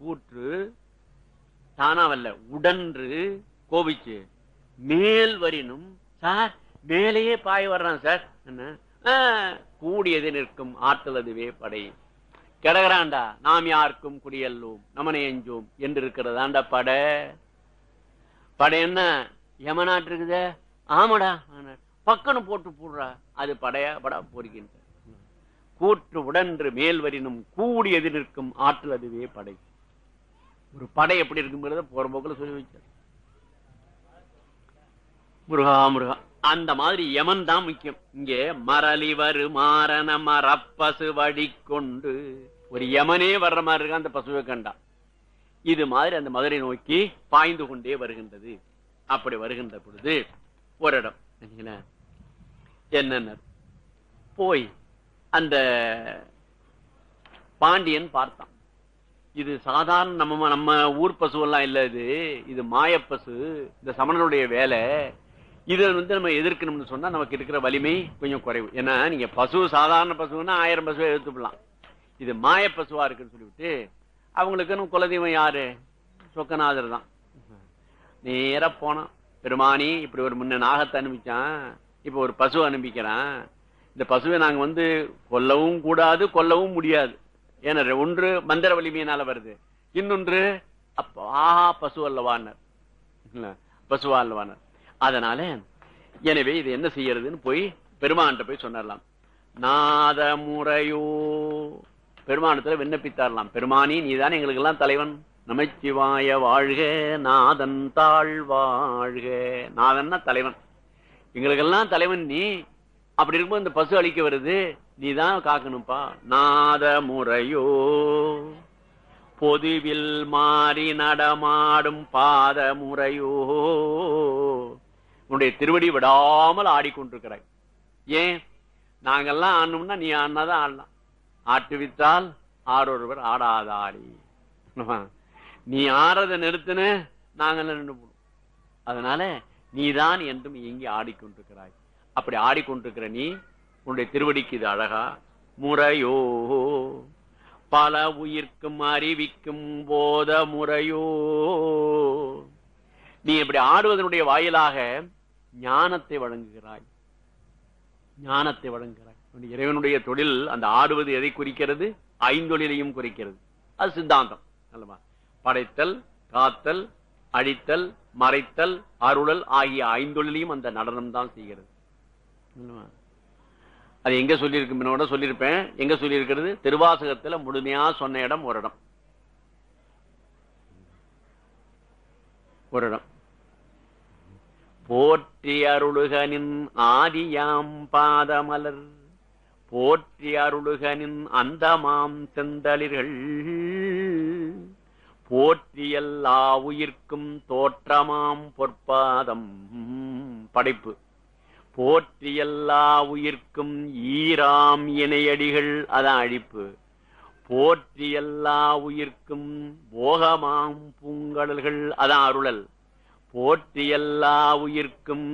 கூற்று தானாவல்ல உடன்று கோபிச்சு மேல் வரினும் சார் மேலேயே பாய் வர்றான் சார். என்ன? கூடியது நிற்கும் ஆற்றல் அதுவே படை. கிடகிறான்டா நாம் யாருக்கும் குடியல்லோம் நமனை எஞ்சோம் என்று இருக்கிறதாண்டா படை. படை என்ன? யமநாட்டு இருக்குதே ஆமாடா பக்கனு போட்டு போடுறா. அது படையா படா பொறுக்கின்ற கூற்று உடன்று மேல் வரினும் கூடியது நிற்கும் ஆற்றல் அதுவே படை. ஒரு படை எப்படி இருக்குங்கிறத போற போக்கில் சொல்லி வச்சார். முருகா முருகா அந்த மாதிரி யமன் தான் முக்கியம். இங்கே மரளி வரு மாறன மரப்பசு வடி கொண்டு ஒரு யமனே வர்ற மாதிரி இருக்கு அந்த பசுவை கண்டா. இது மாதிரி அந்த மதுரை நோக்கி பாய்ந்து கொண்டே வருகின்றது. அப்படி வருகின்ற பொழுது ஒரு இடம் சரிங்களா? என்னென்ன? போய் அந்த பாண்டியன் பார்த்தான். இது சாதாரண நம்ம நம்ம ஊர் பசு எல்லாம் இது. இது மாயப்பசு இந்த சமணனுடைய வேலை. இதை வந்து நம்ம எதிர்க்கணும்னு சொன்னால் நமக்கு இருக்கிற வலிமை கொஞ்சம் குறைவு. ஏன்னா நீங்கள் பசு சாதாரண பசுன்னா ஆயிரம் பசுவை எழுத்துப்படலாம் இது மாயப்பசுவாக இருக்குன்னு சொல்லிவிட்டு அவங்களுக்குன்னு குலதெய்வம் யார்? சொக்கநாதர் தான். நேராக போனான். பெருமானி இப்படி ஒரு முன்ன நாகத்தை அனுப்பிச்சான். இப்போ ஒரு பசு அனுப்பிக்கிறான். இந்த பசுவை நாங்கள் வந்து கொல்லவும் கூடாது கொல்லவும் முடியாது. ஏன்னா ஒன்று மந்திர வலிமையினால வருது இன்னொன்று அப்பா ஆஹா பசு அல்லவான்னர் பசுவா அல்லவானர். அதனால எனவே இது என்ன செய்யறதுன்னு போய் பெருமான்கிட்ட போய் சொன்னரலாம். நாத முறையோ பெருமானத்துல விண்ணப்பித்தாரலாம். பெருமானி நீதான் எங்களுக்கு எல்லாம் தலைவன். நமச்சிவாய வாழ்க நாதன் தாழ் வாழ்க நாதன்னா தலைவன். எங்களுக்கெல்லாம் தலைவன் நீ அப்படி இருக்கும்போது இந்த பசு அழிக்க வருது. நீ தான் காக்கணும்ப்பா நாத முறையோ. பொதுவில் மாறி நடமாடும் பாத முறையோ. உன்னுடைய திருவடி விடாமல் ஆடிக்கொண்டிருக்கிறாய். ஏன்? நாங்கெல்லாம் ஆடணும்னா நீ ஆடினாதான் ஆடலாம். ஆட்டுவித்தால் ஆடாத ஆடிமா நீ ஆறதை நிறுத்தின நாங்கள் நின்று போடும் அதனால நீதான் என்றும் இயங்கி ஆடிக்கொண்டிருக்கிறாய். அப்படி ஆடிக்கொண்டிருக்கிற நீ உன்னுடைய திருவடிக்கு இது அழகா? முறையோ பல உயிர்க்கும் அறிவிக்கும் போத முறையோ. நீ இப்படி ஆடுவதனுடைய வாயிலாக ஞானத்தை வழங்குகிறாய். ஞானத்தை வழங்குகிறாய். இறைவனுடைய தொழில் அந்த ஆடுவது எதை குறிக்கிறது? ஐந்தொழிலையும் குறிக்கிறது. அது சித்தாந்தம் அல்லவா? படைத்தல் காத்தல் அழித்தல் மறைத்தல் அருளல் ஆகிய ஐந்தொழிலையும் அந்த நடனம் தான் செய்கிறது. அது எங்க சொல்லியிருக்கு முன்னோட சொல்லியிருப்பேன். எங்க சொல்லியிருக்கிறது? திருவாசகத்துல முழுமையா சொன்ன இடம் ஒரு இடம். ஒரு இடம். போற்றி அருளுகனின் ஆதியாம் பாதமலர். போற்றி அருளுகனின் அந்தமாம் செந்தளிர்கள். போற்றி எல்லா உயிர்க்கும் தோற்றமாம் பொற்பாதம். படைப்பு. போற்றி எல்லா உயிர்க்கும் ஈராம் இணையடிகள். அதான் அழிப்பு. போற்றி எல்லா உயிர்க்கும் போகமாம் பூங்கடல்கள். அதான் அருளல். போற்றி எல்லா உயிர்க்கும்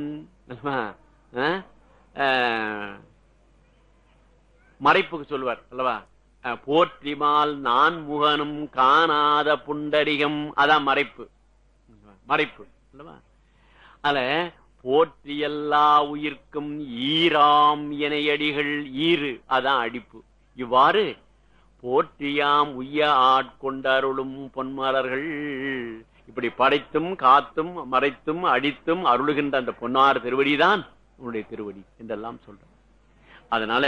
மறைப்புக்கு சொல்லுவார் அல்லவா? அஹ், போற்றிமால் நான் முகனும் காணாத புண்டரிகம். அதான் மறைப்பு. மறைப்பு அல்லவா? அதுல போற்றி எல்லா உயிர்க்கும் ஈராம் இணையடிகள் ஈறு. அதான் அடிப்பு. இவ்வாறு போற்றியாம் உய்ய ஆட்கொண்டருளும் பொன்மலர்கள். இப்படி படைத்தும் காத்தும் மறைத்தும் அடித்தும் அருளுகின்ற அந்த பொன்னார் திருவடிதான் உன்னுடைய திருவடி என்றெல்லாம் சொல்றேன் அதனால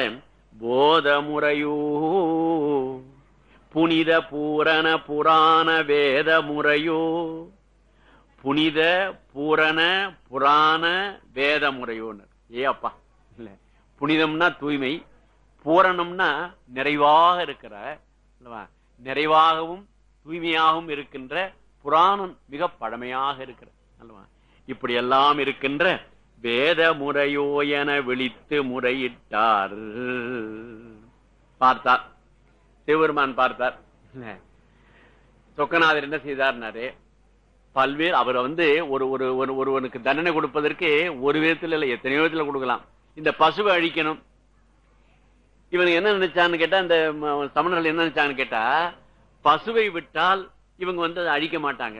போத முறையூ புனித பூரண புராண வேத முறையோ புனித பூரண புராண வேத முறையோன்னு ஏ அப்பா. இல்ல. புனிதம்னா தூய்மை பூரணம்னா நிறைவாக இருக்கிற அல்லவா? நிறைவாகவும் தூய்மையாகவும் இருக்கின்ற புராணம் மிக பழமையாக இருக்கிற அல்லவா இப்படி எல்லாம் இருக்கின்ற வேத முறையோ என விழித்து முறையிட்டார். பார்த்தார். சிவபெருமான் பார்த்தார். சொக்கநாதர் என்ன செய்தார்னாரு? பல்வேறு அவர் வந்து ஒரு ஒரு ஒரு ஒருவனுக்கு தண்டனை கொடுப்பதற்கு ஒரு விதத்தில் இல்லை எத்தனையோ விதத்தில் கொடுக்கலாம். இந்த பசுவை அழிக்கணும். இவனுக்கு என்ன நினைச்சான்னு கேட்டா இந்த தமிழர்கள் என்ன நினைச்சான்னு கேட்டா பசுவை விட்டால் இவங்க வந்து அதை அழிக்க மாட்டாங்க.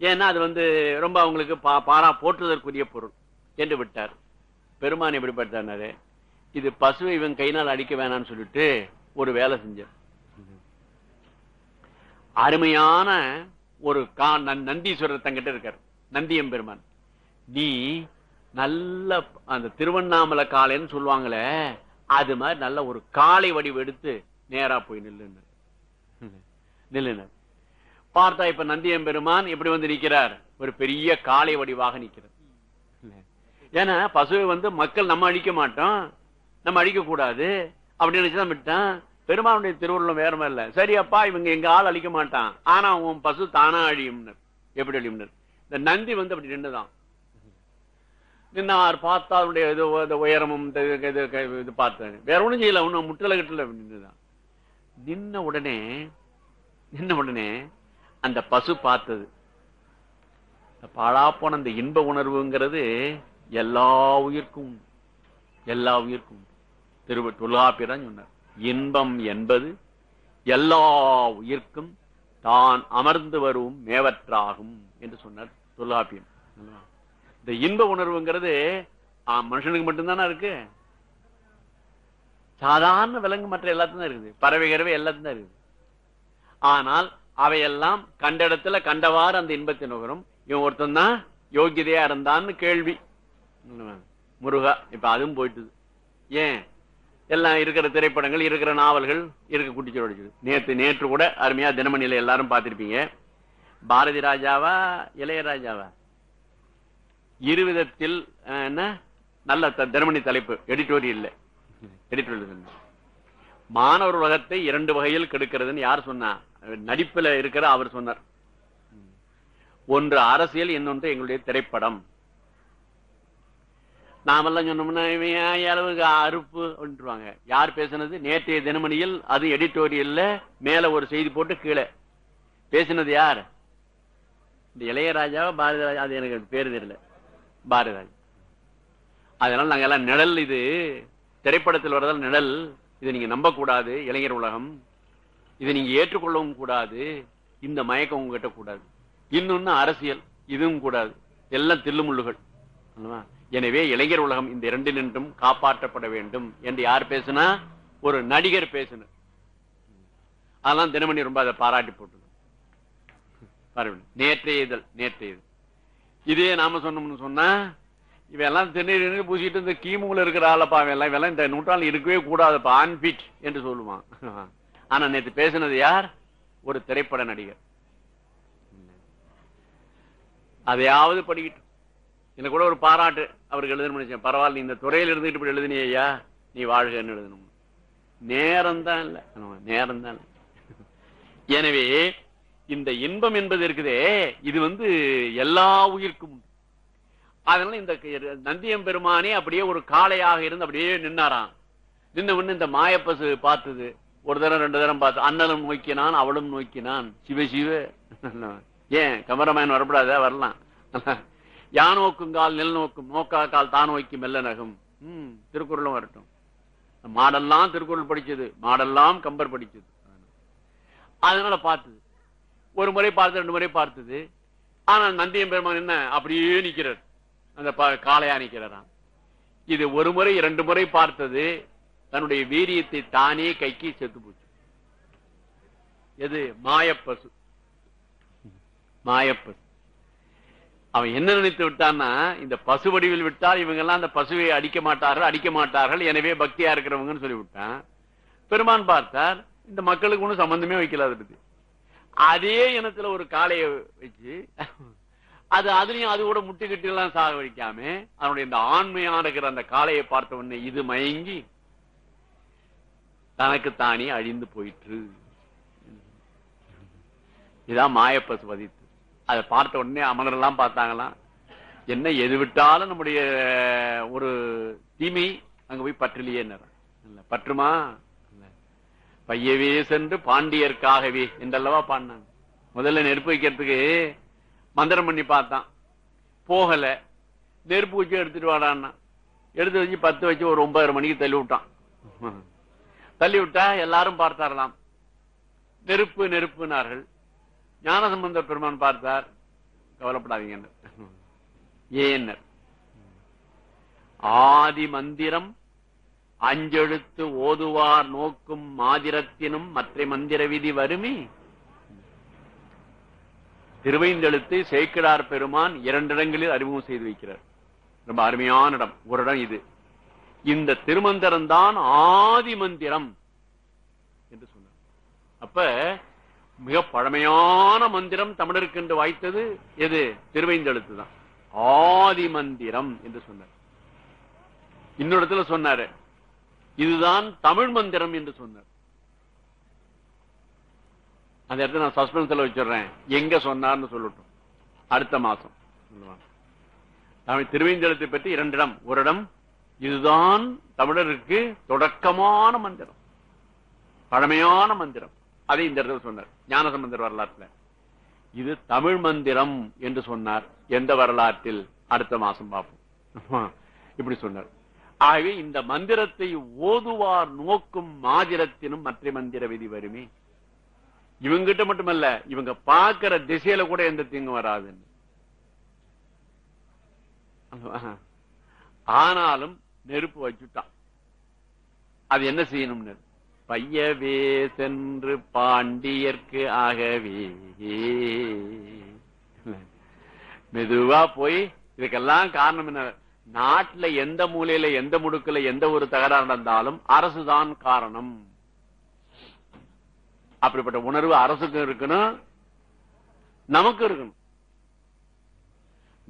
ஏன்னா அது வந்து ரொம்ப அவங்களுக்கு பா பாரா போற்றுவதற்குரிய பொருள் என்று விட்டார். பெருமான் எப்படிப்பட்டாரு இது பசுவை இவன் கையினால் அடிக்க வேணாம்னு சொல்லிட்டு ஒரு வேலை செஞ்சார். அருமையான ஒரு கா நந்தீஸ்வரர் தங்கிட்ட இருக்கார். நந்தியம் பெருமான். நீ நல்ல அந்த திருவண்ணாமலை காளைன்னு சொல்லுவாங்களே அது மாதிரி நல்ல ஒரு காளை வடிவு எடுத்து நேரா போய் நில்லுனர் நில்லுனர் பார்த்தா இப்ப நந்தியம் பெருமான் எப்படி வந்து நிற்கிறார் ஒரு பெரிய காளை வடிவாக நிற்கிறார் ஏன்னா பசுவை வந்து மக்கள் நம்ம அழிக்க மாட்டோம். நம்ம அழிக்க கூடாது அப்படின்னு நினைச்சுதான் விட்டான் பெருமானுடைய திருவுருளம் வேறமே இல்லை. இல்ல இவங்க எங்க ஆள் அழிக்க மாட்டான். ஆனா உன் பசு தானா அழியும்னர் எப்படி அழியும்னர் இந்த நந்தி வந்து அப்படி நின்றுதான் நின்னார் பார்த்தா அவருடைய இது உயரமும் இது இது- பார்த்தாரு வேற ஒண்ணும் செய்யல ஒன்னும் முட்டலை கட்டல நின்றுதான் நின்ன உடனே நின்ன உடனே அந்த பசு பார்த்தது. பாழாப்போன பாழா போன அந்த இன்ப உணர்வுங்கிறது எல்லா உயிர்க்கும் எல்லா உயிர்க்கும் திருவ திரு சொன்னார். இன்பம் என்பது எல்லா உயிர்க்கும் தான் அமர்ந்து வரும் மேவற்றாகும் என்று சொன்னார் தொல்லாப்பியம் இந்த இன்ப உணர்வுங்கிறது மனுஷனுக்கு மட்டும்தானே இருக்கு? சாதாரண விலங்கு மற்ற எல்லாத்துக்கும் தான் இருக்குது. பறவை கறவை எல்லாத்துக்கும் தான் இருக்குது. ஆனால் அவையெல்லாம் கண்ட இடத்துல கண்டவாறு அந்த இன்பத்தை நுகரும். இவன் ஒருத்தன் தான் யோகியதையா இருந்தான்னு கேள்வி. முருகா இப்ப அதுவும் போயிட்டுது. ஏன்? எல்லாம் இருக்கிற திரைப்படங்கள் இருக்கிற நாவல்கள் இருக்க குட்டிச்சோடு நேத்து நேற்று கூட அருமையா தினமணியில எல்லாரும் பார்த்திருப்பீங்க. பாரதி ராஜாவா இளையராஜாவா இருவிதத்தில் என்ன? நல்ல த- தினமணி தலைப்பு. எடிட்டோரியல் எடிட்டோரியல் மாணவர் உலகத்தை இரண்டு வகையில் கெடுக்கிறதுன்னு யார் சொன்னா? நடிப்புல இருக்கிற அவர் சொன்னார். ஒன்று அரசியல் இன்னொன்று எங்களுடைய திரைப்படம். நாமெல்லாம் சொன்னோம்னா அளவுக்கு அறுப்பு? அப்படின்ட்டுருவாங்க. யார் பேசுனது? நேற்றைய தினமணியில் அது எடிட்டோரியல்ல மேல ஒரு செய்தி போட்டு கீழே. பேசினது யார்? இந்த இளையராஜாவா பாரதிராஜா அது எனக்கு பேர் தெரியல. பாரதிராஜா. அதனால நாங்க எல்லாம் நிழல் இது. திரைப்படத்தில் வரதால் நிழல். இதை நீங்க நம்ப கூடாது இளைஞர் உலகம். இதை நீங்க ஏற்றுக்கொள்ளவும் கூடாது. இந்த மயக்கம் உங்ககிட்ட கூடாது. இன்னொன்னு அரசியல். இதுவும் கூடாது. எல்லாம் தில்லுமுள்ளுகள். எனவே இளைஞர் உலகம் இந்த இரண்டினின்றும் காப்பாற்றப்பட வேண்டும் என்று யார் பேசுனா? ஒரு நடிகர் பேசுனர். அதெல்லாம் தினமணி ரொம்ப அதை பாராட்டி போட்டு நேற்றைய இதழ் நேற்றைய இதழ். இதே நாம சொன்னோம்னு சொன்னா இவெல்லாம் திருநீர் பூசிட்டு இந்த கீமுல இருக்கிற ஆளப்பா எல்லாம் இவெல்லாம் இந்த நூற்றாண்டு இருக்கவே கூடாதுப்பா ஆன்பிட் என்று சொல்லுவான். ஆனா நேற்று பேசினது யார்? ஒரு திரைப்பட நடிகர். அதையாவது படிக்கிட்டு எனக்கு கூட ஒரு பாராட்டு. அவருக்கு எழுதணும் நினைச்சேன். பரவாயில்ல இந்த துறையில் இருந்துட்டு இப்படி எழுதினியா நீ வாழ்கன்னு எழுதணும். நேரம் தான் இல்லை நேரம் தான் எனவே இந்த இன்பம் என்பது இருக்குதே. இது வந்து எல்லா உயிர்க்கும் அதனால இந்த நந்தியம் பெருமானே அப்படியே ஒரு காளையாக இருந்து அப்படியே நின்னாராம். நின்ன உடனே இந்த மாயப்பசு பார்த்தது. ஒரு தரம் ரெண்டு தரம் பார்த்து அண்ணனும் நோக்கினான் அவளும் நோக்கினான். சிவ சிவ. ஏன் கமரமாயன் வரப்படாத வரலாம். யானோக்குங்கால் நெல் நோக்கும் நோக்கா கால் தான் நோக்கி மெல்ல நகும். ம் திருக்குறளும் வரட்டும். மாடெல்லாம் திருக்குறள் படிச்சது மாடெல்லாம் கம்பர் படிச்சது. அதனால பார்த்தது. ஒரு முறை பார்த்து ரெண்டு முறை பார்த்தது. ஆனால் நந்தியம் பெருமான் என்ன அப்படியே நிற்கிறார் அந்த காளையா நிக்கிறாராம். இது ஒரு முறை இரண்டு முறை பார்த்தது. தன்னுடைய வீரியத்தை தானே கைக்கு செத்து போச்சு. எது? மாயப்பசு. மாயப்பசு. அவன் என்ன நினைத்து விட்டான்னா இந்த பசு வடிவில் விட்டால் இவங்க எல்லாம் அந்த பசுவை அடிக்க மாட்டார்கள் அடிக்க மாட்டார்கள் எனவே பக்தியா இருக்கிறவங்கன்னு சொல்லி விட்டான். பெருமான் பார்த்தார் இந்த மக்களுக்கு ஒன்றும் சம்பந்தமே வைக்கல அதை பத்தி. அதே இனத்துல ஒரு காளையை வச்சு அது அதுலயும் அது கூட முட்டுக்கிட்டு எல்லாம் சாக வைக்காம அவனுடைய இந்த ஆண்மையான இருக்கிற அந்த காளையை பார்த்த உடனே இது மயங்கி தனக்கு தானே அழிந்து போயிற்று. இதான் மாயப்பசு வதித்து அதை பார்த்த உடனே அமரர்லாம் பார்த்தாங்களாம் என்ன எது விட்டாலும் நம்முடைய ஒரு தீமை அங்க போய் பற்றலையே பற்றுமா. பையவே சென்று பாண்டியர்க்காகவே என்றல்லவா பாடினாங்க. முதல்ல நெருப்பு வைக்கிறதுக்கு மந்திரம் பண்ணி பார்த்தான். போகல. நெருப்பு வச்சு எடுத்துட்டு வாடான்னா. எடுத்து வச்சு பத்து வச்சு ஒரு ஒன்பதரை மணிக்கு தள்ளி விட்டான். தள்ளி விட்டா எல்லாரும் பார்த்தாரலாம். நெருப்பு நெருப்புனார்கள். ஞானசம்பந்த பெருமான் பார்த்தார் கவலைப்படாதீங்க ஏன் ஆதி மந்திரம் அஞ்செழுத்து ஓதுவார் நோக்கும் மாதிரத்தினும் மற்ற மந்திர விதி வருமே? திருவைந்தெழுத்து சேக்கிடார் பெருமான் இரண்டிடங்களில் அறிமுகம் செய்து வைக்கிறார். ரொம்ப அருமையான இடம். ஒரு இடம் இது. இந்த திருமந்திரம் தான் ஆதி மந்திரம் என்று சொன்னார். அப்ப மிக பழமையான மந்திரம் தமிழருக்கு என்று வாய்த்தது எது? திருவைந்தெழுத்து தான். ஆதி மந்திரம் என்று சொன்னார். இன்னொரு இடத்துல சொன்னாரு இதுதான் தமிழ் மந்திரம் என்று சொன்னார். அந்த இடத்துல நான் சஸ்பென்ஸ்ல வச்சிடுறேன். எங்க சொன்னார்னு சொல்லட்டும். அடுத்த மாசம் தமிழ் திருவேந்தலத்தை பற்றி இரண்டிடம் ஒரு இடம் இதுதான் தமிழருக்கு தொடக்கமான மந்திரம். பழமையான மந்திரம். அதை இந்த இடத்துல சொன்னார். ஞானசம்பந்தர் வரலாற்றுல. இது தமிழ் மந்திரம் என்று சொன்னார். எந்த வரலாற்றில்? அடுத்த மாசம் பார்ப்போம். இப்படி சொன்னார். ஆகவே இந்த மந்திரத்தை ஓதுவார் நோக்கும் மாதிரத்தினும் மற்ற மந்திர விதி வருமே. இவங்கிட்ட மட்டுமல்ல இவங்க பார்க்கிற திசையில கூட எந்த தீங்கும் வராதுன்னு. ஆனாலும் நெருப்பு வச்சுட்டான். அது என்ன செய்யணும்னு? பையவே சென்று பாண்டியர்க்கு ஆகவே. மெதுவா போய் இதுக்கெல்லாம் காரணம் என்ன? நாட்டுல எந்த மூலையில எந்த முடுக்குல எந்த ஒரு தகராறு நடந்தாலும் அரசுதான் காரணம். அப்படிப்பட்ட உணர்வு அரசுக்கும் இருக்கணும் நமக்கு இருக்கணும்.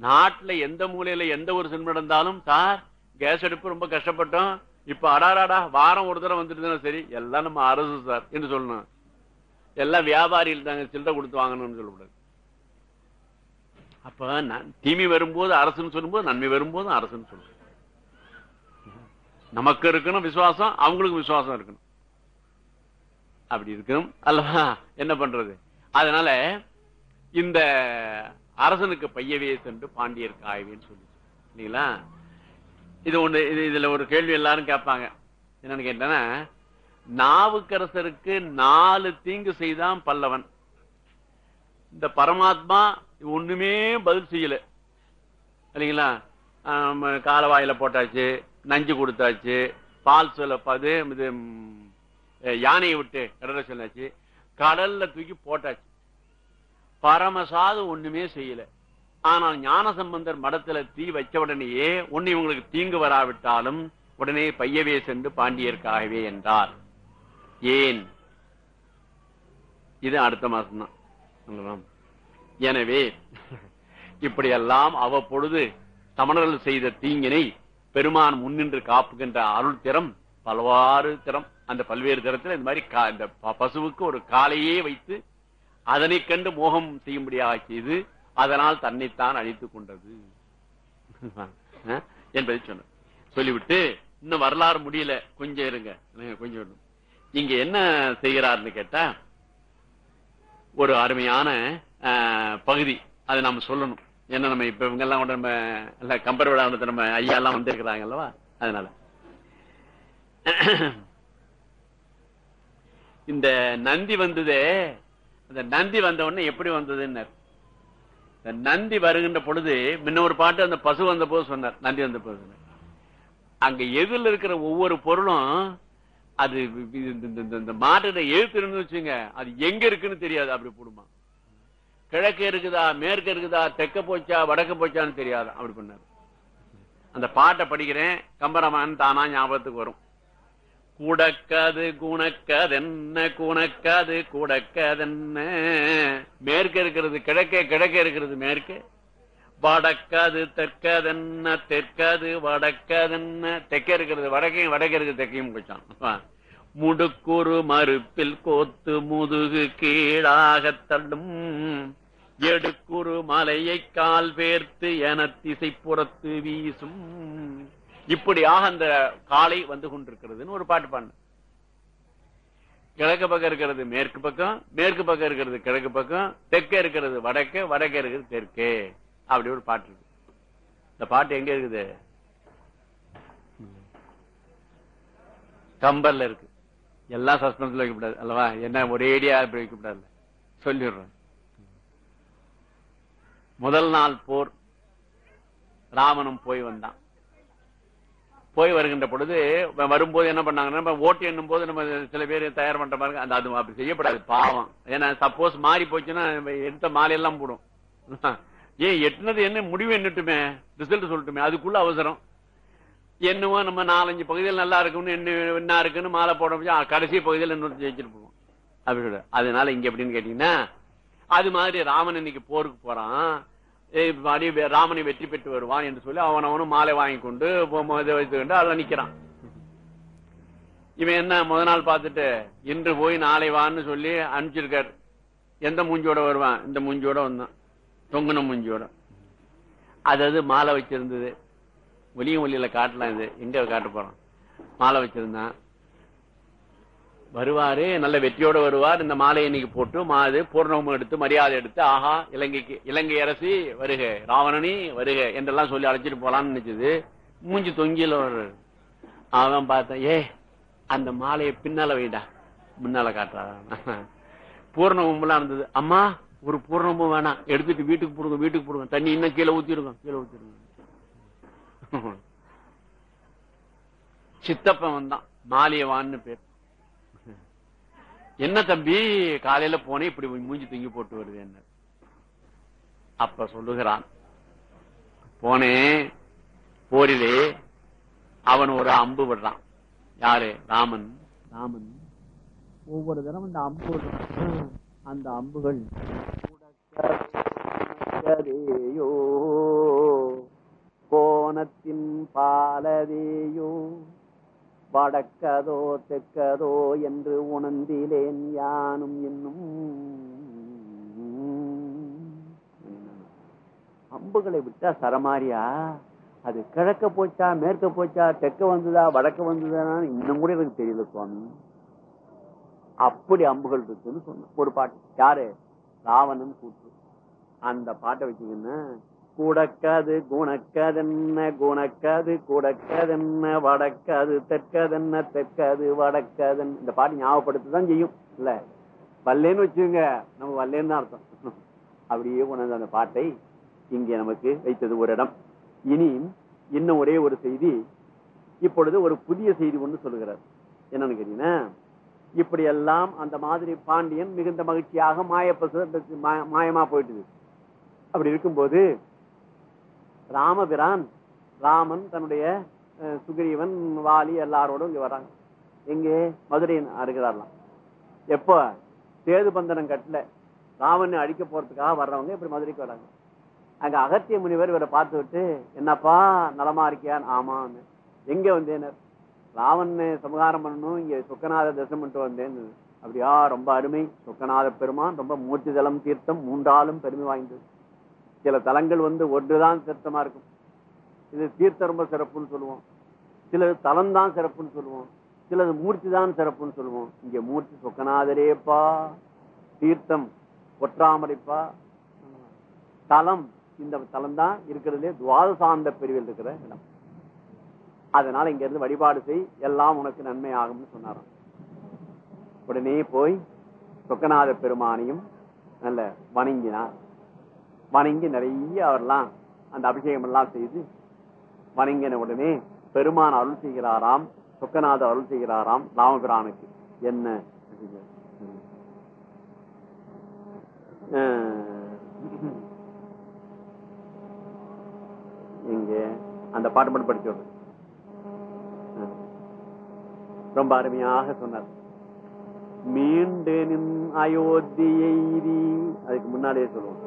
நாட்டுல எந்த மூலையில எந்த ஒரு சினிமா நடந்தாலும் சார் கேஸ் அடுப்பு ரொம்ப கஷ்டப்பட்டோம். இப்ப அடாராடா வாரம் ஒரு தடவை வந்துட்டு சரி? எல்லாம் நம்ம அரசு சார் என்று சொல்லணும். எல்லாம் வியாபாரிகள் தாங்க சில்லறை கொடுத்து வாங்கணும்னு சொல்லக்கூடாது. அப்ப தீமை வரும்போது அரசுன்னு சொல்லும்போது நன்மை வரும்போது அரசுன்னு சொல்லணும் நமக்கு இருக்கணும் விசுவாசம் அவங்களுக்கு விசுவாசம் இருக்கணும். அப்படி இருக்கணும் அல்லவா? என்ன பண்றது? அதனால இந்த அரசனுக்கு பையவே சென்று பாண்டியர் காயவேன்னு சொல்லி இல்லைங்களா? இது ஒன்று இது இதுல ஒரு கேள்வி எல்லாரும் கேட்பாங்க. என்னன்னு கேட்டேன்னா நாவுக்கரசருக்கு நாலு தீங்கு செய்தான் பல்லவன். இந்த பரமாத்மா ஒண்ணுமே பதில் செய்யல. இல்லைங்களா? காலவாயில போட்டாச்சு நஞ்சு கொடுத்தாச்சு பால் சொல்ல பது இது யானையை விட்டு கடலை சொல்லாச்சு கடல்ல தூக்கி போட்டாச்சு. பரமசாது ஒண்ணுமே செய்யல. ஆனால் ஞான சம்பந்தர் மடத்துல தீ வச்ச உடனேயே ஒன்னு இவங்களுக்கு தீங்கு வராவிட்டாலும் உடனே பையவே சென்று பாண்டியர்க்காகவே என்றார். ஏன்? இது அடுத்த மாசம் தான் எனவே இப்படியெல்லாம் அவ்வப்பொழுது சமணர்கள் செய்த தீங்கினை பெருமான் முன்னின்று காப்புகின்ற அருள் திறம் பலவாறு திறம். அந்த பல்வேறு திறத்தில் இந்த மாதிரி இந்த பசுவுக்கு ஒரு காலையே வைத்து அதனை கண்டு மோகம் செய்யும்படியாக செய்து அதனால் தன்னைத்தான் அழித்துக் கொண்டது. என்பதை சொன்ன சொல்லிவிட்டு இன்னும் வரலாறு முடியல. கொஞ்சம் இருங்க. கொஞ்சம் இங்க என்ன செய்கிறாருன்னு கேட்டா ஒரு அருமையான பகுதி. அதை நம்ம சொல்லணும். என்ன நம்ம இப்ப இவங்க எல்லாம் கூட நம்ம இல்ல கம்பர் விழா நம்ம ஐயா எல்லாம் வந்திருக்கிறாங்க அல்லவா? அதனால. இந்த நந்தி வந்ததே அந்த நந்தி வந்த உடனே எப்படி வந்ததுன்னு நந்தி வருகின்ற பொழுது முன்ன ஒரு பாட்டு அந்த பசு வந்த போது சொன்னார். நந்தி வந்த போது சொன்னார். அங்க எதிரில் இருக்கிற ஒவ்வொரு பொருளும் அது இந்த மாற்றத்தை எழுத்துருந்து வச்சுங்க அது எங்க இருக்குன்னு தெரியாது அப்படி போடுமா. கிழக்கு இருக்குதா மேற்கு இருக்குதா தெக்க போச்சா வடக்கு போச்சான்னு தெரியாது அப்படி பண்ணார் அந்த பாட்டை படிக்கிறேன் கம்பரமான் தானா ஞாபகத்துக்கு வரும். குடக்கது குணக்கதென்ன குணக்கது என்ன மேற்க இருக்கிறது கிழக்கே கிழக்கே இருக்கிறது மேற்கே. வடக்கது தெற்கதென்ன தெற்கது என்ன தெற்க இருக்கிறது வடக்கையும் வடக்கே இருக்கிறது தெற்கையும் குடிச்சான் முடுக்குறு மறுப்பில் கோத்து முதுகு கீழாக தள்ளும். எடுக்குறு மலையை கால் பேர்த்து என திசை புறத்து வீசும். இப்படியாக அந்த காலை வந்து கொண்டிருக்கிறதுன்னு ஒரு பாட்டு பாடு கிழக்கு பக்கம் இருக்கிறது மேற்கு பக்கம் மேற்கு பக்கம் இருக்கிறது கிழக்கு பக்கம் தெற்க இருக்கிறது வடக்கு வடக்கே இருக்கிறது தெற்கே அப்படி ஒரு பாட்டு இருக்கு. இந்த பாட்டு எங்க இருக்குது? கம்பர்ல இருக்கு. எல்லாம் சஸ்பென்ஸ்ல வைக்கப்படாது. அல்லவா? என்ன ஒரேடியா இப்படி வைக்கப்படாது. சொல்லிடுறேன். முதல் நாள் போர். ராவணன் போய் வந்தான். போய் வருகின்ற பொழுது வரும்போது என்ன பண்ணாங்கன்னா நம்ம ஓட்டு எண்ணும் போது நம்ம சில பேர் தயார் பண்ற மாதிரி அந்த அது அப்படி செய்யப்படாது பாவம். ஏன்னா சப்போஸ் மாறி போச்சுன்னா எடுத்த மாலையெல்லாம் போடும். ஏன் எட்டுனது என்ன முடிவு என்னட்டுமே ரிசல்ட் சொல்லட்டுமே அதுக்குள்ள அவசரம். என்னவோ நம்ம நாலஞ்சு பகுதியில் நல்லா இருக்கும்னு என்ன என்ன இருக்குன்னு மாலை போட முடியும் கடைசி பகுதியில் இன்னொரு ஜெயிச்சிட்டு போவோம். அப்படி சொல்ற அதனால இங்க எப்படின்னு கேட்டீங்கன்னா அது மாதிரி ராமன் இன்னைக்கு போருக்கு போறான். ஏய், ராமனை வெற்றி பெற்று வருவான் என்று சொல்லி அவன் அவனும் மாலை வாங்கி கொண்டு பொ- மொ- இதை வைத்துக்கொண்டு அதில் நிக்கிறான். இவன் என்ன முத நாள் பார்த்துட்டு இன்று போய் நாளை வான்னு சொல்லி அனுப்பிச்சிருக்காரு. எந்த மூஞ்சியோட வருவான்? இந்த மூஞ்சியோட வந்தான். தொங்குன மூஞ்சியோட அது அது மாலை வச்சிருந்தது. ஒலியும் ஒலியில காட்டலாம் இது. எங்க காட்ட போறான்? மாலை வச்சிருந்தான். வருவாரு நல்ல வெற்றியோட வருவார். இந்த மாலையை இன்னைக்கு போட்டு மாது பூர்ணமும் எடுத்து மரியாதை எடுத்து ஆஹா இலங்கைக்கு இலங்கை அரசி வருக ராவணனி வருக என்றெல்லாம் சொல்லி அழைச்சிட்டு போலான்னு நினைச்சது. மூஞ்சி தொங்கியில் ஒரு அவன் பார்த்தேன் ஏ அந்த மாலையை பின்னால வைடா முன்னால காட்டுறா. பூர்ணமும்லாம் இருந்தது. அம்மா ஒரு பூர்ணமும் வேணாம். எடுத்துட்டு வீட்டுக்கு போடுங்க வீட்டுக்கு போடுங்க. தண்ணி இன்னும் கீழே ஊத்திருக்கோம் கீழே ஊத்திருக்கோம் சித்தப்பன் வந்தான். மாலியவான்னு பேர் என்ன தம்பி காலையில போனே இப்படி மூஞ்சி தூங்கி போட்டு வருது என்ன? அப்ப சொல்லுகிறான் போனே போரிலே அவன் ஒரு அம்பு விடுறான். யாரு? ராமன். ராமன். ஒவ்வொரு தினம் அந்த அம்பு விடுறான். அந்த அம்புகள் உடக்கதையோ, கோணத்தின் பாலதேயோ வடக்கதோ தெற்கதோ என்று உணர்ந்திலேன் யானும் என்னும் அம்புகளை விட்டா சரமாரியா? அது கிழக்க போச்சா மேற்க போச்சா தெற்க வந்ததா வடக்க வந்ததா இன்னும் கூட எனக்கு தெரியல சுவாமி. அப்படி அம்புகள் இருக்குன்னு சொன்ன ஒரு பாட்டு. யாரு? ராவணன் கூற்று. அந்த பாட்டை வச்சுக்கின்னு கூடக்காது குணக்கதென்ன குணக்காது என்ன வடக்காது தெற்கதென்ன தெற்காது வடக்காதன். இந்த பாட்டு ஞாபகப்படுத்ததான் செய்யும். இல்ல வல்லேன்னு வச்சுங்க நம்ம வல்லேன்னு தான் அர்த்தம். அப்படியே உணர்ந்த அந்த பாட்டை இங்கே நமக்கு வைத்தது ஒரு இடம் இனி இன்னும் ஒரே ஒரு செய்தி இப்பொழுது ஒரு புதிய செய்தி ஒன்று சொல்லுகிறார். என்னன்னு கேட்டீங்கன்னா இப்படி எல்லாம் அந்த மாதிரி பாண்டியன் மிகுந்த மகிழ்ச்சியாக மாயப்பசு மாயமா போயிட்டுது. அப்படி இருக்கும்போது ராமபிரான் ராமன் தன்னுடைய சுகிரீவன் வாலி எல்லாரோடும் இங்க வராங்க எங்கே? மதுரை அருகிறாரலாம் எப்போ? சேது பந்தனம் கட்டல. ராமனை அழிக்க போறதுக்காக வர்றவங்க இப்படி மதுரைக்கு வராங்க அங்க அகத்திய முனிவர் இவரை பார்த்து விட்டு என்னப்பா நலமா இருக்கியான் ஆமான்னு. எங்க வந்தேனர் ராவணனை சமகாரம் பண்ணணும். இங்க சுக்கநாத தரிசனம் பண்ணிட்டு வந்தேன் அப்படியா ரொம்ப அருமை. சுக்கநாத பெருமான் ரொம்ப மூர்த்தி தளம் தீர்த்தம் மூன்றாலும் பெருமை வாய்ந்தது. சில தலங்கள் வந்து ஒன்றுதான் தீர்த்தமா இருக்கும். இது தீர்த்தம் ரொம்ப சிறப்புன்னு சொல்லுவோம். சிலது தலம் தான் சிறப்புன்னு சொல்லுவோம். சிலது மூர்த்தி தான் சிறப்புன்னு சொல்லுவோம். இங்க மூர்த்தி சொக்கநாதரேப்பா தீர்த்தம் கொற்றாமரைப்பா தலம் இந்த தலம் தான் இருக்கிறதுலே துவாதசாந்த பிரிவில் இருக்கிற இடம். அதனால இங்க இருந்து வழிபாடு செய் எல்லாம் உனக்கு நன்மை ஆகும்னு சொன்னாராம். உடனே போய் சொக்கநாத பெருமானையும் நல்ல வணங்கினார். வணங்கி நிறைய அவர்லாம் அந்த அபிஷேகம் எல்லாம் செய்து வணங்கின உடனே பெருமான் அருள் செய்கிறாராம் சுக்கநாத அருள் செய்கிறாராம் ராமபிரானுக்கு. என்ன? இங்க அந்த பாட்டு மட்டும் படிச்சு ரொம்ப அருமையாக சொன்னார். மீண்டு நின் அயோத்தியை அதுக்கு முன்னாடியே சொல்லுவோம்.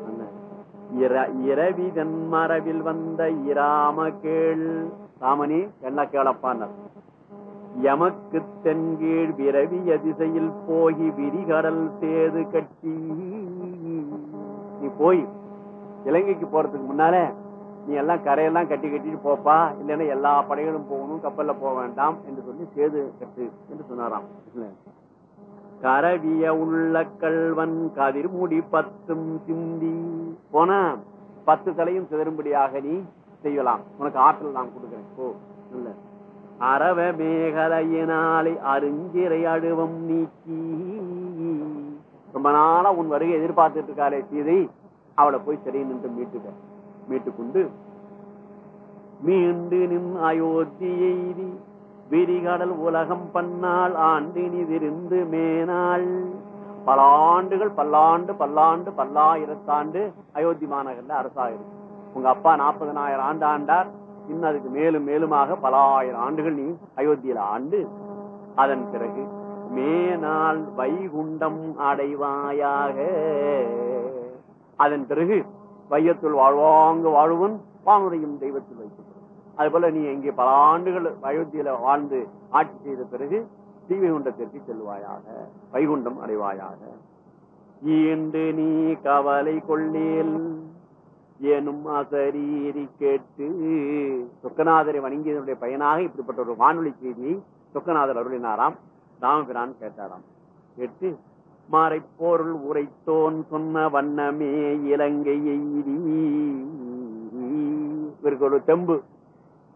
இரவி இர- வந்த இராம கேள். ராமனி என்ன கேளப்பான்னார் எமக்கு தென்கீழ் விரவி திசையில் போகி விரிகடல் சேது கட்டி. நீ போய் இலங்கைக்கு போறதுக்கு முன்னாலே நீ எல்லாம் கரையெல்லாம் கட்டி கட்டிட்டு போப்பா. இல்லைன்னா எல்லா படைகளும் போகணும் கப்பல்ல போக வேண்டாம் என்று சொல்லி சேது கட்டு என்று சொன்னாராம். கரடிய உள்ள கல்வன் கதிர்முடி பத்தும் சிந்தி. போன பத்து தலையும் சிதறும்படியாக நீ செய்யலாம். உனக்கு ஆற்றல் நான் கொடுக்குறேன். ஓ இல்ல அரவ மேகலையினாலே அருஞ்சிறை அழுவம் நீக்கி. ரொம்ப நாளா உன் வருகை எதிர்பார்த்துட்டு இருக்காளே சீதை. அவளை போய் சரி நின்று மீட்டுக்க. மீட்டுக்கொண்டு மீண்டு நின் அயோத்தியை விரிகடல் உலகம் பன்னாள் ஆண்டினி விருந்து மேனாள். பல ஆண்டுகள் பல்லாண்டு பல்லாண்டு பல்லாயிரத்தாண்டு அயோத்தி மாநகர்ல அரசாக உங்கள் உங்க அப்பா நாற்பதனாயிரம் ஆண்டு ஆண்டார். இன்னும் அதுக்கு மேலும் மேலுமாக பல ஆயிரம் ஆண்டுகள் நீ அயோத்தியில ஆண்டு. அதன் பிறகு மேனால் வைகுண்டம் அடைவாயாக. அதன் பிறகு வையத்துள் வாழ்வாங்க வாழ்வன் வானுரையும் தெய்வத்தில் வைக்கும் அதுபோல நீ இங்கே பல ஆண்டுகள் அயோத்தியில வாழ்ந்து ஆட்சி செய்த பிறகு தீவைகுண்டத்திற்கு செல்வாயாக வைகுண்டம் அடைவாயாக. ஈண்டு நீ கவலை கொள்ளேல் எனும் அசரீரி கேட்டு. சொக்கநாதரை வணங்கியதனுடைய பயனாக இப்படிப்பட்ட ஒரு வானொலி செய்தியை சொக்கநாதர் அருளினாராம். ராமபிரான் கேட்டாராம். கேட்டு மறைப்பொருள் உரைத்தோன் சொன்ன வண்ணமே இலங்கை எய்தி. இவருக்கு ஒரு தெம்பு.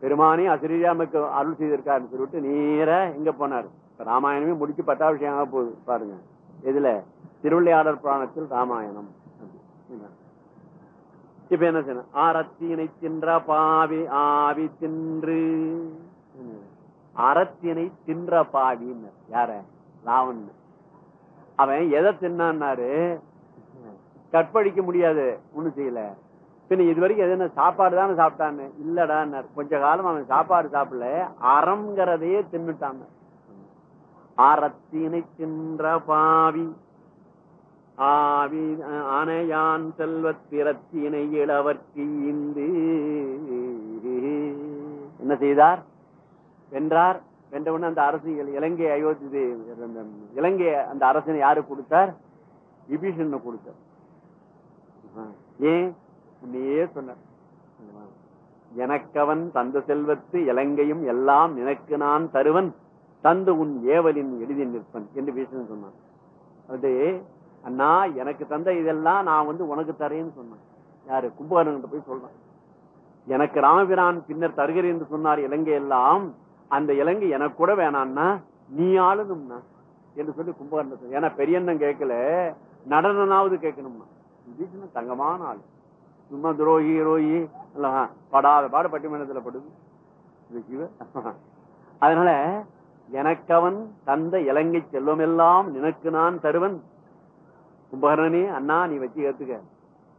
பெருமானே அசிரியாமுக்கு அருள் செய்திருக்காருன்னு சொல்லிட்டு நேர எங்க போனார்? ராமாயணமே முடிச்சு பட்டாபிஷேகமாக போகுது பாருங்க. இதுல திருவிளையாடல் புராணத்தில் ராமாயணம். இப்ப என்ன செய்யணும்? அறத்தினை தின்ற பாவி ஆவி தின்று. அறத்தினை தின்ற பாவின்னு யார? ராவன் அவன் எதை தின்னான்னாரு? கற்பழிக்க முடியாது. ஒண்ணு செய்யல. பின்ன இது வரைக்கும் எதுனா சாப்பாடு தானே சாப்பிட்டான்னு? இல்லடா கொஞ்ச காலம் அவன் சாப்பாடு சாப்பிடல. அறம்ங்கிறதையே தின்னுட்டான். அறத்தினை தின்ற பாவி. ஆவி அணையான் செல்வத்திரத்தினை இளவற்றி இந்து. என்ன செய்தார்? வென்றார். வென்றவுடனே அந்த அரசியல் இலங்கை அயோத்தி இலங்கை அந்த அரசனை யாரு கொடுத்தார்? விபீஷன் கொடுத்தார். ஏன்? சொன்னார். எனக்கவன் தந்த செல்வத்து இலங்கையும் எல்லாம் எனக்கு நான் தருவன் தந்து உன் ஏவலின் எளிதில் நிற்பன் என்று பீஷன் சொன்னான் அது அண்ணா எனக்கு தந்த இதெல்லாம் நான் வந்து உனக்கு தரேன்னு சொன்னேன். யாரு? கும்பகர்ணன் போய் சொல்றான். எனக்கு ராமபிரான் பின்னர் தருகிறேன் என்று சொன்னார் இலங்கை எல்லாம் அந்த இலங்கை எனக்கு கூட வேணாம்னா நீ ஆளுதும்னா என்று சொல்லி கும்பகர்ணன் ஏன்னா பெரியண்ணன் கேட்கல நடனாவது கேட்கணும்னா. தங்கமான ஆளு. சும்மா துரோகி ரோகி படாத பாட பட்டிமன்றத்தில் படுது. அதனால எனக்கவன் தந்த இலங்கை செல்வமெல்லாம் நினக்கு நான் தருவன். கும்பகரணனே அண்ணா நீ வச்சு ஏத்துக்க.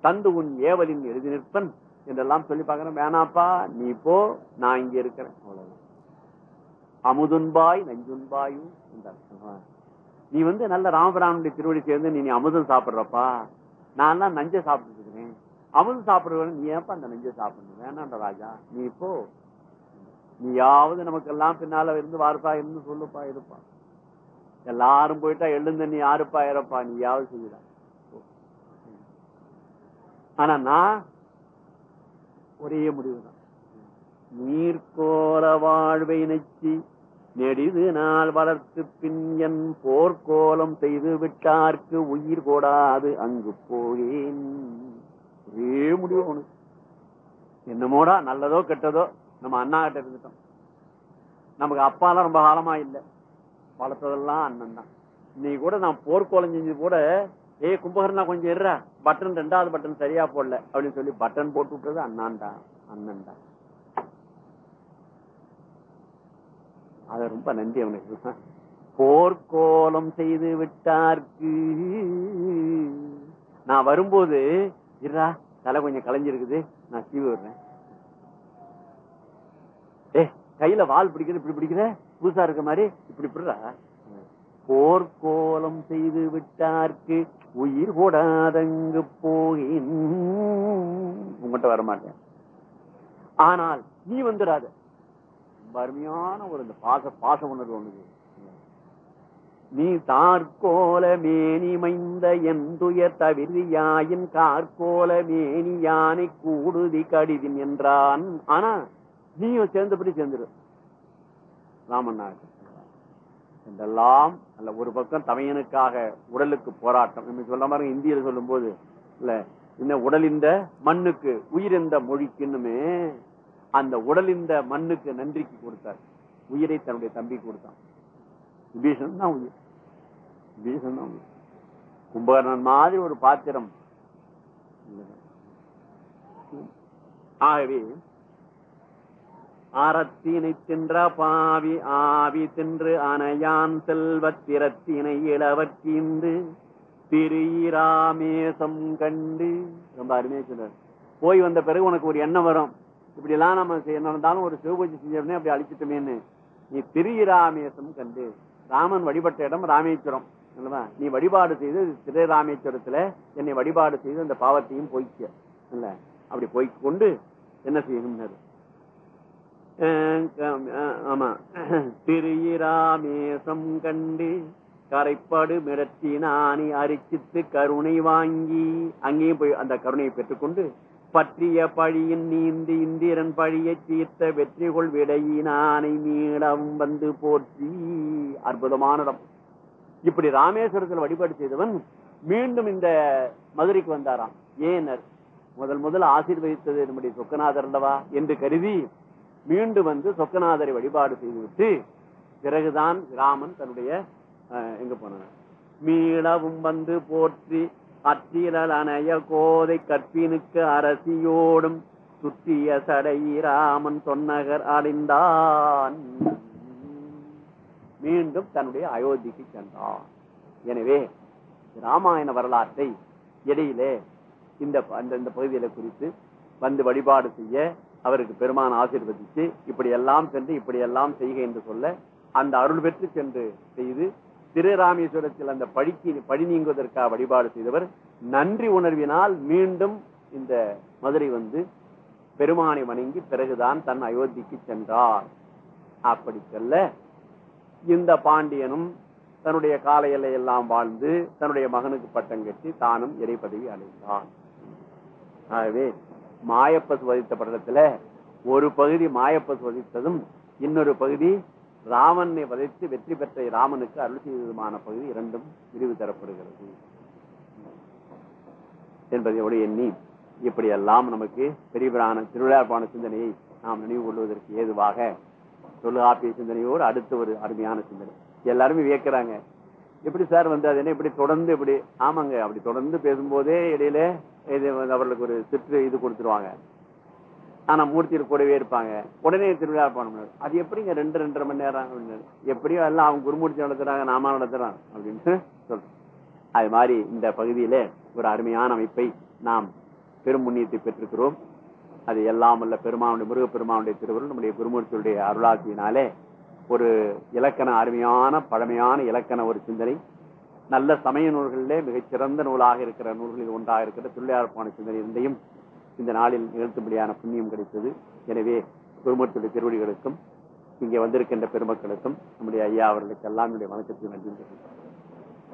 தந்து உன் ஏவலின் எழுதி நிற்பன் என்றெல்லாம் சொல்லி பாக்குறேன் வேணாப்பா நீ போ நான் இங்க இருக்கிறேன். அவ்வளவு அமுதுன்பாய் நஞ்சுன்பாயும் நீ வந்து நல்ல ராமபிராமனுடைய திருவடி சேர்ந்து நீ அமுதம் சாப்பிடுறப்பா. நான் தான் நஞ்சை சாப்பிட்டு இருக்கிறேன். அவன் சாப்பிடுவேன் நீ ஏன்ப்பா அந்த நஞ்சை சாப்பிடணும்? வேணாண்ட ராஜா. நீ இப்போ நீயாவது நமக்கெல்லாம் பின்னால இருந்து வார்ப்பா இருந்து சொல்லுப்பா இருப்பான் எல்லாரும் போயிட்டா எழுந்த நீ யாருப்பா இறப்பா நீயாவது செய்யல ஆனா நான் ஒரே முடிவுதான். நீர்கோல வாழ்வை நெச்சி நெடிது நாள் வளர்த்து பின் என் போர்க்கோலம் செய்து விட்டார்க்கு உயிர் கூடாது அங்கு போகேன் ஒரே முடிவு உனக்கு என்னமோடா நல்லதோ கெட்டதோ நம்ம அண்ணா கிட்ட இருந்துட்டோம். நமக்கு அப்பாலாம் ரொம்ப காலமா இல்லை. வளர்த்ததெல்லாம் அண்ணன் தான். இன்னைக்கு கூட நான் போர்க்கோலம் செஞ்சு கூட ஏய் கும்பகர்ணா கொஞ்சம் இருறா பட்டன் ரெண்டாவது பட்டன் சரியா போடல. அப்படின்னு சொல்லி பட்டன் போட்டு விட்டது அண்ணான்டா அண்ணன்டா தான். அத ரொம்ப நன்றி அவனுக்கு. போர்க்கோலம் செய்து விட்டார்க்கு. நான் வரும்போது இருறா தலை கொஞ்சம் கலைஞ்சிருக்குது. நான் சீவி விடுறேன். ஏ கையில வால் பிடிக்கிறது இப்படி பிடிக்கிற புதுசா இருக்க மாதிரி? இப்படி இப்படிடா. போர்க்கோலம் செய்து விட்டார்க்கு உயிர் கூடாதங்கு போகின். உங்கள்கிட்ட வரமாட்டேன். ஆனால் நீ வந்துடாத. ரொம்ப அருமையான ஒரு இந்த பாச பாச உணர்வு ஒண்ணுது. நீ தார்கோல மேனி மைந்த எந்துய தவிரியாயின் கார்கோல மேனி யானை கூடுதி கடிதின் என்றான். ஆனா நீயும் சேர்ந்தபடி சேர்ந்துரு. ராமநாடு என்றெல்லாம் அல்ல ஒரு பக்கம் தமையனுக்காக உடலுக்கு போராட்டம். நம்ம சொல்ல மாதிரி இந்தியில சொல்லும் போது இல்ல இந்த உடல் இந்த மண்ணுக்கு உயிர் இந்த மொழிக்குன்னுமே. அந்த உடல் இந்த மண்ணுக்கு நன்றிக்கு கொடுத்தார். உயிரை தன்னுடைய தம்பி கொடுத்தான். விபீஷன் தான் உயிர். விபீஷன் கும்பகர்ணன் மாதிரி ஒரு பாத்திரம். ஆகவே அறத்தினை தின்ற பாவி ஆவி தின்று அணையான் செல்வத்திரத்தினை இளவற்றின்று திரியிராமேசம் கண்டு. ரொம்ப அருமையா சொல்றாரு. போய் வந்த பிறகு உனக்கு ஒரு எண்ணம் வரும். இப்படி எல்லாம் நம்ம நடந்தாலும் ஒரு சிவபூஜை செஞ்சோம்னே அப்படி அழிச்சிட்டோமேன்னு. நீ திரியிராமேசம் கண்டு. ராமன் வழிபட்ட இடம் ராமேஸ்வரம். நீ வழிபாடு செய்து திருராமேஸ்வரத்துல என்னை வழிபாடு செய்து அந்த பாவத்தையும் போய்க்க இல்ல அப்படி போய்க் கொண்டு என்ன செய்யணும்னாரு? அஹ் ஆமா கண்டு கரைப்பாடு மிரட்டினானி அரிச்சித்து கருணை வாங்கி அங்கேயும் போய் அந்த கருணையை பெற்றுக்கொண்டு பற்றிய பழியின் நீந்தி இந்திரன் பழியை தீர்த்த வெற்றிகொள் விடையினானை மீளம் வந்து போற்றி. அற்புதமான இடம். இப்படி ராமேஸ்வரத்தில் வழிபாடு செய்தவன் மீண்டும் இந்த மதுரைக்கு வந்தாராம். ஏனர் முதல் முதல் ஆசீர்வதித்தது நம்முடைய சொக்கநாதர் அல்லவா என்று கருதி மீண்டும் வந்து சொக்கநாதரை வழிபாடு செய்துவிட்டு பிறகுதான் ராமன் தன்னுடைய எங்க போன மீளவும் வந்து போற்றி அற்றிலல் அணைய கோதை கற்பினுக்கு அரசியோடும் சுற்றிய சடை ராமன் தொன்னகர் அடைந்தான் மீண்டும் தன்னுடைய அயோத்திக்கு சென்றான். எனவே ராமாயண வரலாற்றை இடையிலே இந்த அந்தந்த பகுதியில குறித்து வந்து வழிபாடு செய்ய அவருக்கு பெருமான் ஆசீர்வதித்து இப்படி எல்லாம் சென்று இப்படி எல்லாம் செய்க என்று சொல்ல அந்த அருள் பெற்று சென்று செய்து திருராமேஸ்வரத்தில் அந்த பழிக்கு பழி நீங்குவதற்காக வழிபாடு செய்தவர் நன்றி உணர்வினால் மீண்டும் இந்த மதுரை வந்து பெருமானை வணங்கி பிறகுதான் தன் அயோத்திக்கு சென்றார். அப்படி செல்ல இந்த பாண்டியனும் தன்னுடைய கால எல்லையெல்லாம் வாழ்ந்து தன்னுடைய மகனுக்கு பட்டம் கட்டி தானும் இறை பதவி அடைந்தான். ஆகவே மாயப்பசு வதித்த படத்துல ஒரு பகுதி மாயப்பசு வதித்ததும் இன்னொரு பகுதி ராமனை வதைத்து வெற்றி பெற்ற ராமனுக்கு அருள் செய்ததுமான பகுதி இரண்டும் விரிவு தரப்படுகிறது என்பதையோடு எண்ணி இப்படியெல்லாம் நமக்கு பெரியவரான திருவிழாப்பான சிந்தனையை நாம் நினைவு கொள்வதற்கு ஏதுவாக தொல்காப்பிய சிந்தனையோடு அடுத்த ஒரு அருமையான சிந்தனை. எல்லாருமே வியக்கிறாங்க. எப்படி சார் வந்து அது என்ன இப்படி தொடர்ந்து இப்படி ஆமாங்க அப்படி தொடர்ந்து பேசும்போதே இடையில இது அவர்களுக்கு ஒரு சிற்று இது கொடுத்துருவாங்க. ஆனா மூர்த்தியில் கூடவே இருப்பாங்க. உடனே திருவிழா போனோம் அது எப்படிங்க ரெண்டு ரெண்டரை மணி நேரம் அப்படின்னு. எப்படியோ எல்லாம் அவங்க குருமூர்த்தி நடத்துறாங்க நாம நடத்துறோம் அப்படின்னு சொல்றேன் அது மாதிரி இந்த பகுதியில ஒரு அருமையான அமைப்பை நாம் பெரும் முன்னியத்தை பெற்றிருக்கிறோம். அது எல்லாம் உள்ள பெருமானுடைய முருகப்பெருமானுடைய திருவருள் நம்முடைய குருமூர்த்தியுடைய அருளாட்சியினாலே ஒரு இலக்கண அருமையான பழமையான இலக்கண ஒரு சிந்தனை. நல்ல சமய நூல்களிலே மிகச்சிறந்த நூலாக இருக்கிற நூல்களில் ஒன்றாக இருக்கிற துள்ளையார்ப்பான சிந்தனை இருந்தையும் இந்த நாளில் நிகழ்த்தும்படியான புண்ணியம் கிடைத்தது. எனவே குருமூர்த்தியுடைய திருவடிகளுக்கும் இங்கே வந்திருக்கின்ற பெருமக்களுக்கும் நம்முடைய ஐயா அவர்களுக்கு எல்லாம் என்னுடைய வணக்கத்தை நன்றி